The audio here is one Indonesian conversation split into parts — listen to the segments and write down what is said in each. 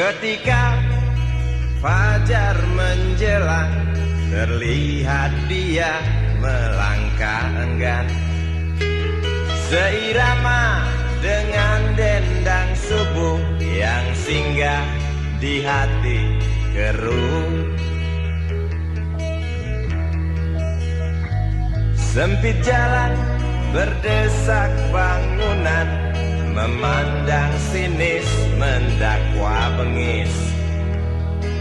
Ketika fajar menjelang Terlihat dia melangkah enggan. Seirama dengan dendang subuh Yang singgah di hati keruh. Sempit jalan berdesak bangunan Memandang sinis mendakwa bengis.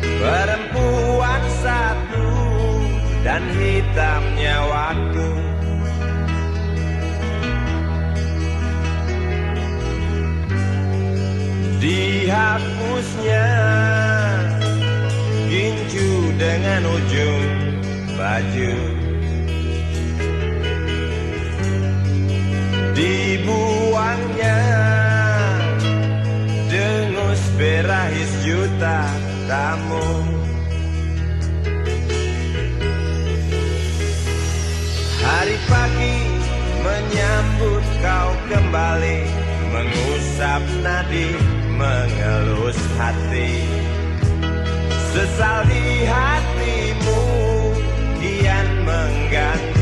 Perempuan satu dan hitamnya waktu. Dihapusnya gincu dengan ujung baju berahis juta tamu. Hari pagi menyambut kau kembali Mengusap nadi, mengelus hati. Sesal di hatimu kian mengganggu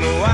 No. the